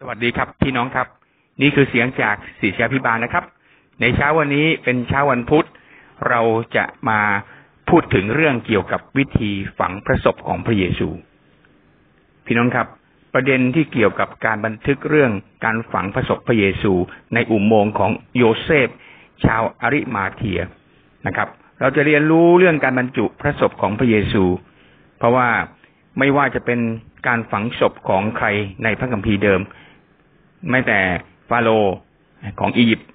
สวัสดีครับพี่น้องครับ นี่คือเสียงจากศิษยาพิบาลนะครับ ในเช้าวันนี้เป็นเช้าวันพุธ เราจะมาพูดถึงเรื่องเกี่ยวกับวิธีฝังพระศพของพระเยซู พี่น้องครับ ประเด็นที่เกี่ยวกับการบันทึกเรื่องการฝังพระศพพระเยซู ในอุโมงค์ของโยเซฟ ชาวอาริมาเทียนะครับ เราจะเรียนรู้เรื่องการบรรจุพระศพของพระเยซู เพราะว่าไม่ว่าจะเป็น การฝังศพของใครในพระคัมภีร์เดิม ไม่แต่ฟาโรห์ของอียิปต์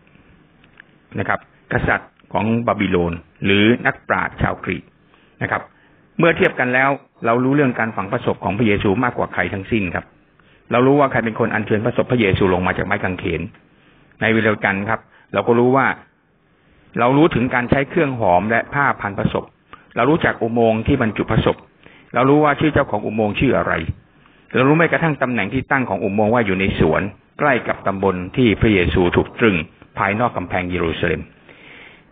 นะครับ กษัตริย์ของบาบิโลน หรือนักปราชญ์ชาวกรีกนะครับ เมื่อเทียบกันแล้ว เรารู้เรื่องการฝังพระศพของพระเยซูมากกว่าใครทั้งสิ้นครับ เรารู้ว่าใครเป็นคนอัญเชิญพระศพพระเยซูลงมาจากไม้กางเขน ในเวลากันครับ เราก็รู้ว่าเรารู้ถึงการใช้เครื่องหอมและผ้าพันพระศพ เรารู้จักอุโมงค์ที่บรรจุพระศพ เรารู้ว่าชื่อเจ้าของอุโมงค์ชื่ออะไร เรารู้ไม่กระทั่งตำแหน่งที่ตั้งของอุโมงค์ว่าอยู่ในสวน ใกล้กับตำบลที่พระเยซูถูกตรึง ภายนอกกำแพงเยรูซาเล็ม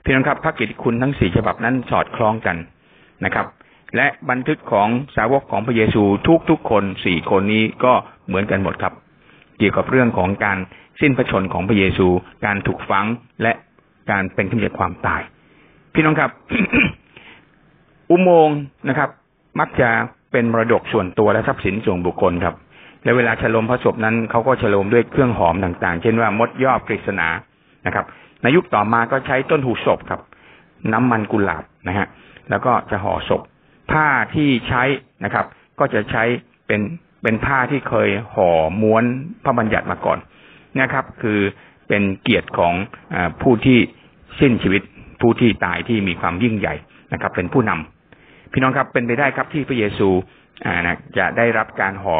พี่น้องครับพระกิตติคุณทั้งสี่ฉบับนั้นสอดคล้องกันนะครับ และบันทึกของสาวกของพระเยซูทุกๆคนสี่คนนี้ก็เหมือนกันหมดครับ เกี่ยวกับเรื่องของการสิ้นพระชนของพระเยซู การถูกฝังและการเป็นขึ้นจากความตาย พี่น้องครับ อุโมงค์นะครับ มักจะ เป็นมรดกส่วนตัวและทรัพย์สินส่วนบุคคลครับ และเวลาฉลมพระศพนั้นเขาก็ฉลมด้วยเครื่องหอมต่างๆ เช่นว่ามดยอบกฤษณานะครับ ในยุคต่อมาก็ใช้ต้นหูศพครับ น้ำมันกุหลาบนะฮะแล้วก็จะห่อศพ ผ้าที่ใช้นะครับ ก็จะใช้เป็นเป็นผ้าที่เคยห่อม้วนพระบัญญัติมาก่อนนะครับ คือเป็นเกียรติของอผู้ที่สิ้นชีวิตผู้ที่ตายที่มีความยิ่งใหญ่นะครับ เป็นผู้นำ พี่น้องครับเป็นไปได้ครับที่พระเยซูนะจะได้รับการห่อ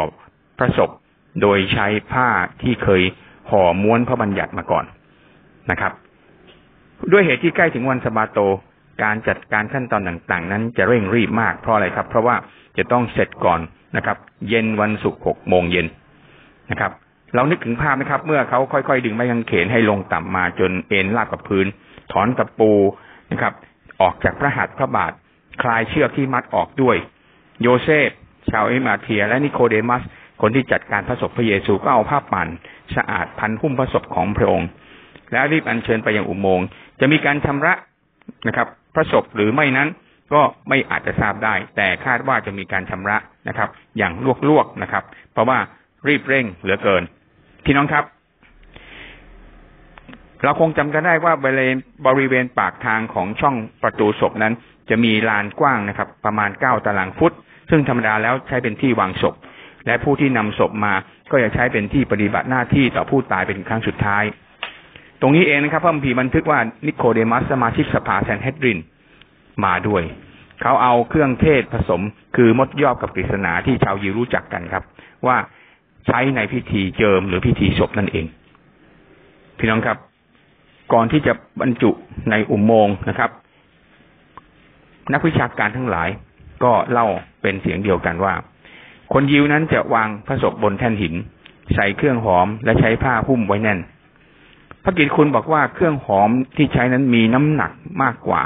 พระศพโดยใช้ผ้าที่เคยห่อม้วนพระบัญญัติมาก่อนนะครับ ด้วยเหตุที่ใกล้ถึงวันสบาโตการจัดการขั้นตอนต่าง ๆ นั้นจะเร่งรีบมากเพราะอะไรครับ เพราะว่าจะต้องเสร็จก่อนนะครับ เย็นวันศุกร์หกโมงเย็นนะครับ เรานึกถึงภาพไหมครับ เมื่อเขาค่อยๆ ดึงไม้กางเขนให้ลงต่ำมาจนเอนราบกับพื้น ถอนตะปูนะครับ ออกจากพระหัตถ์พระบาท คลายเชือกที่มัดออกด้วย โยเซฟ ชาวอาริมาเธีย และนิโคเดมัส คนที่จัดการพระศพพระเยซูก็เอาผ้าป่านสะอาดพันหุ้มพระศพของพระองค์ แล้วรีบอัญเชิญไปยังอุโมงค์จะมีการชำระนะครับ พระศพหรือไม่นั้นก็ไม่อาจจะทราบได้ แต่คาดว่าจะมีการชำระนะครับ อย่างลวกๆนะครับ เพราะว่ารีบเร่งเหลือเกินพี่น้องครับ เราคงจำกันได้ว่าบริเวณบริเวณปากทางของช่องประตูศพนั้น จะมีลานกว้างนะครับ ประมาณเก้าตารางฟุต ซึ่งธรรมดาแล้วใช้เป็นที่วางศพ และผู้ที่นำศพมาก็จะใช้เป็นที่ปฏิบัติหน้าที่ต่อผู้ตายเป็นครั้งสุดท้าย ตรงนี้เองนะครับพระมภีบันทึกว่านิโคเดมัสสมาชิกสภาแซนเฮดรินมาด้วย เขาเอาเครื่องเทศผสมคือมดยอบกับกฤษณาที่ชาวยิวรู้จักกันครับ ว่าใช้ในพิธีเจิมหรือพิธีศพนั่นเองพี่น้องครับ ก่อนที่จะบรรจุในอุโมงค์นะครับ นักวิชาการทั้งหลายก็เล่าเป็นเสียงเดียวกันว่า คนยิวนั้นจะวางพระศพบนแท่นหิน ใส่เครื่องหอมและใช้ผ้าหุ้มไว้แน่น พระกิตติคุณบอกว่าเครื่องหอมที่ใช้นั้นมีน้ำหนักมากกว่า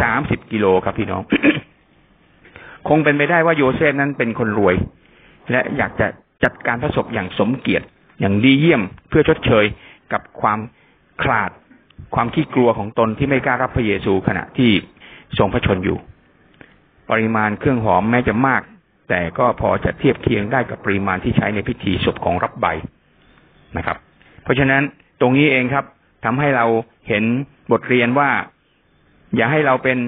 สามสิบกิโลครับพี่น้อง คงเป็นไปได้ว่าโยเซฟนั้นเป็นคนรวย และอยากจะจัดการพระศพอย่างสมเกียรติอย่างดีเยี่ยมเพื่อชดเชยกับความขลาด ความขี้กลัวของตนที่ไม่กล้ารับพระเยซูขณะที่ทรงพระชนม์อยู่ ปริมาณเครื่องหอมแม้จะมาก แต่ก็พอจะเทียบเคียงได้กับปริมาณที่ใช้ในพิธีศพของรับบีนะครับ เพราะฉะนั้นตรงนี้เองครับทำให้เราเห็นบทเรียนว่า อย่าให้เราเป็น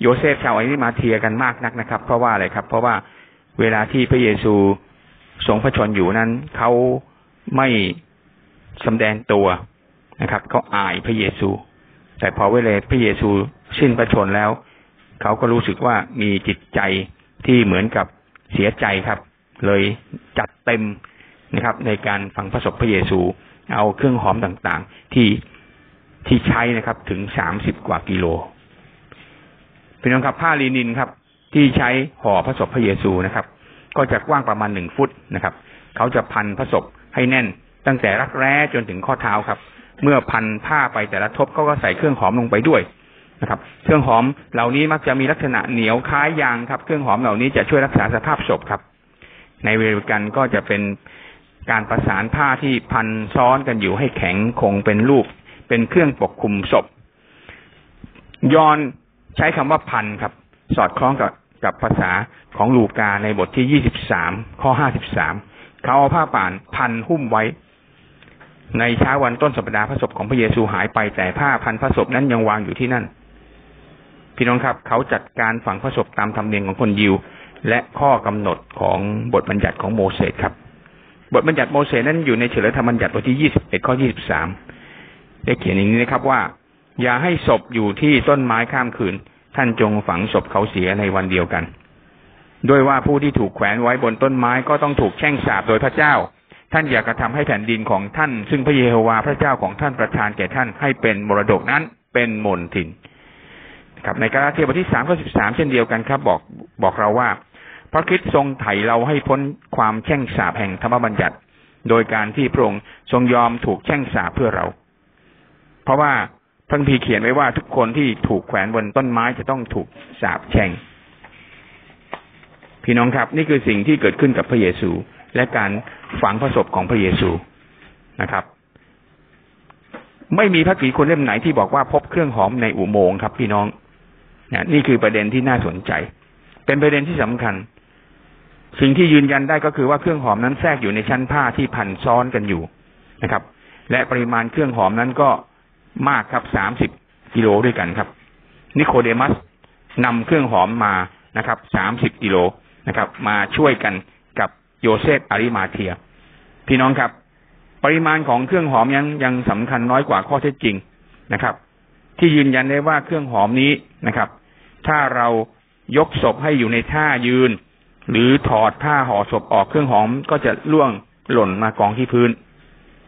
โยเซฟชาวอาริมาเธียกันมากนักนะครับ เพราะว่าอะไรครับ เพราะว่าเวลาที่พระเยซูทรงพระชนม์อยู่นั้นเขาไม่สำแดงตัว นะครับเขาอายพระเยซู แต่พอเวลาพระเยซูสิ้นพระชนแล้วเขาก็รู้สึกว่ามีจิตใจที่เหมือนกับเสียใจครับ เลยจัดเต็มนะครับ ในการฝังพระศพพระเยซู เอาเครื่องหอมต่างๆ ที่ที่ใช้นะครับ ถึงสามสิบกว่ากิโลพี่น้องครับผ้าลีนินครับ ที่ใช้ห่อพระศพพระเยซูนะครับ ก็จะกว้างประมาณหนึ่งฟุตนะครับ เขาจะพันพระศพให้แน่นตั้งแต่รักแร้จนถึงข้อเท้าครับ เมื่อพันผ้าไปแต่ละทบเขาก็ใส่เครื่องหอมลงไปด้วยนะครับ เครื่องหอมเหล่านี้มักจะมีลักษณะเหนียวคล้ายยางครับ เครื่องหอมเหล่านี้จะช่วยรักษาสภาพศพครับ ในเวลกันก็จะเป็นการประสานผ้าที่พันซ้อนกันอยู่ให้แข็งคงเป็นรูป เป็นเครื่องปกคลุมศพยอนใช้คำว่าพันครับ สอดคล้องกับกับภาษาของลูกาในบทที่ยี่สิบสามข้อห้าสิบสามเขาเอาผ้าป่านพันหุ้มไว้ ในเช้าวันต้นสัปดาห์พระศพของพระเยซูหายไปแต่ผ้าพันพระศพนั้นยังวางอยู่ที่นั่น พี่น้องครับ เขาจัดการฝังพระศพตามธรรมเนียมของคนยิว และข้อกำหนดของบทบัญญัติของโมเสสครับ บทบัญญัติโมเสสนั้นอยู่ในเฉลยธรรมบัญญัติบทที่ยี่สิบเอ็ดข้อยี่สิบสามได้เขียนอย่างนี้นะครับว่า อย่าให้ศพอยู่ที่ต้นไม้ข้ามคืน ท่านจงฝังศพเขาเสียในวันเดียวกัน ด้วยว่าผู้ที่ถูกแขวนไว้บนต้นไม้ก็ต้องถูกแช่งสาบโดยพระเจ้า ท่านอยากระทำให้แผ่นดินของท่าน ซึ่งพระเยโฮวาห์พระเจ้าของท่านประทานแก่ท่านให้เป็นมรดกนั้นเป็นมนทินครับในกาลาเทียบทที่สามข้อสิบสามเช่นเดียวกันครับ บอกบอกเราว่า พระคิดทรงไถ่เราให้พ้นความแช่งสาบแห่งธรรมบัญญัติ โดยการที่พระองค์ทรงยอมถูกแช่งสาบเพื่อเรา เพราะว่าพระพีเขียนไว้ว่าทุกคนที่ถูกแขวนบนต้นไม้จะต้องถูกสาบแช่ง พี่น้องครับ นี่คือสิ่งที่เกิดขึ้นกับพระเยซู และการฝังพระศพของพระเยซูนะครับ ไม่มีพระกีคนเล่มไหนที่บอกว่าพบเครื่องหอมในอุโมงค์ครับ พี่น้องนะนี่คือประเด็นที่น่าสนใจ เป็นประเด็นที่สำคัญ สิ่งที่ยืนยันได้ก็คือว่าเครื่องหอมนั้นแทรกอยู่ในชั้นผ้าที่พันซ้อนกันอยู่นะครับ และปริมาณเครื่องหอมนั้นก็มากครับสามสิบกิโลด้วยกันครับ นิโคเดมัสนำเครื่องหอมมานะครับสามสิบกิโลนะครับ มาช่วยกัน โยเซฟอาริมาเทีย พี่น้องครับ ปริมาณของเครื่องหอมยังยังสำคัญน้อยกว่าข้อเท็จจริงนะครับ ที่ยืนยันได้ว่าเครื่องหอมนี้นะครับ ถ้าเรายกศพให้อยู่ในท่ายืน หรือถอดผ้าห่อศพออกเครื่องหอมก็จะล่วงหล่นมากองที่พื้น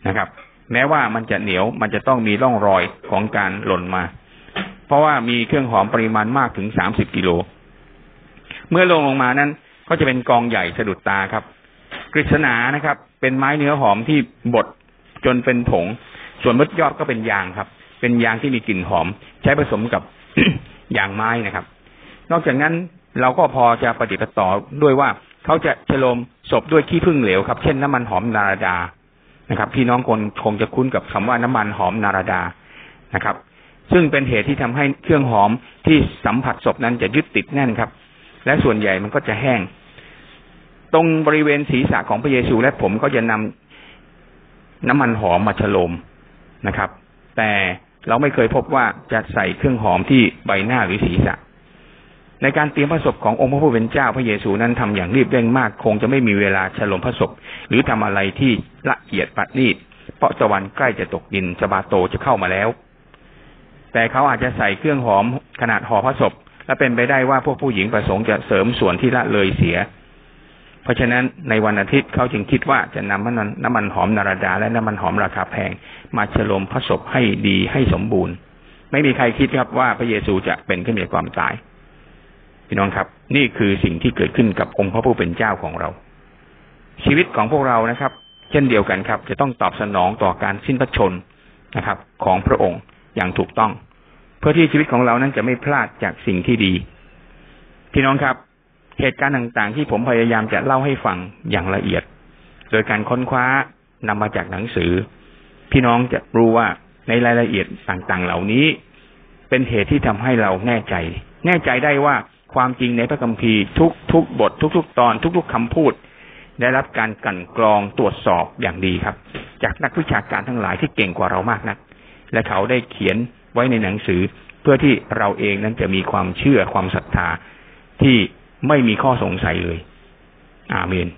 นะครับ แม้ว่ามันจะเหนียวมันจะต้องมีร่องรอยของการหล่นมา เพราะว่ามีเครื่องหอมปริมาณมากถึงสามสิบกิโล เมื่อลงลงมานั้นก็จะเป็นกองใหญ่สะดุดตาครับ กฤษณานะครับ เป็นไม้เนื้อหอมที่บดจนเป็นผง ส่วนมดยอดก็เป็นยางครับ เป็นยางที่มีกลิ่นหอม ใช้ผสมกับยางไม้นะครับ นอกจากนั้นเราก็พอจะปฏิบัติต่อด้วยว่าเขาจะฉลมศพด้วยขี้ผึ้งเหลวครับ เช่นน้ำมันหอมนาราดานะครับ พี่น้องคนคงจะคุ้นกับคำว่าน้ำมันหอมนาราดานะครับ ซึ่งเป็นเหตุที่ทำให้เครื่องหอมที่สัมผัสศพนั้นจะยึดติดแน่นครับ และส่วนใหญ่มันก็จะแห้ง ตรงบริเวณศีรษะของพระเยซู และผมก็จะนำน้ำมันหอมมาฉลมนะครับ แต่เราไม่เคยพบว่าจะใส่เครื่องหอมที่ใบหน้าหรือศีรษะ ในการเตรียมพระศพขององค์พระผู้เป็นเจ้าพระเยซูนั้นทำอย่างรีบเร่งมาก คงจะไม่มีเวลาฉลมพระศพ หรือทำอะไรที่ละเอียดปัดนีดเพราะตะวันใกล้จะตกดินสบาโตจะเข้ามาแล้ว แต่เขาอาจจะใส่เครื่องหอมขนาดห่อพระศพ และเป็นไปได้ว่าพวกผู้หญิงประสงค์จะเสริมส่วนที่ละเลยเสีย เพราะฉะนั้นในวันอาทิตย์เขาจึงคิดว่าจะนำน้ำมันหอมนาราดาและน้ำมันหอมราคาแพง มาเฉลมพระศพให้ดีให้สมบูรณ์ ไม่มีใครคิดครับว่าพระเยซูจะเป็นขึ้นจากความตายพี่น้องครับ นี่คือสิ่งที่เกิดขึ้นกับองค์พระผู้เป็นเจ้าของเรา ชีวิตของพวกเรานะครับ เช่นเดียวกันครับ จะต้องตอบสนองต่อการสิ้นพระชนนะครับ ของพระองค์อย่างถูกต้อง เพื่อที่ชีวิตของเรานั้นจะไม่พลาดจากสิ่งที่ดี พี่น้องครับ เหตุการณ์ต่างๆ ที่ผมพยายามจะเล่าให้ฟังอย่างละเอียด โดยการค้นคว้านำมาจากหนังสือ พี่น้องจะรู้ว่าในรายละเอียดต่างๆ เหล่านี้ เป็นเหตุที่ทำให้เราแน่ใจ แน่ใจได้ว่าความจริงในพระคัมภีร์ทุกทุกบท ทุก ๆ ตอน ทุก ๆคำพูด ได้รับการกันกรองตรวจสอบอย่างดีครับ จากนักวิชาการทั้งหลายที่เก่งกว่าเรามากนัก และเขาได้เขียนไว้ในหนังสือ เพื่อที่เราเองนั้นจะมีความเชื่อความศรัทธาที่ ไม่มีข้อสงสัยเลย อาเมน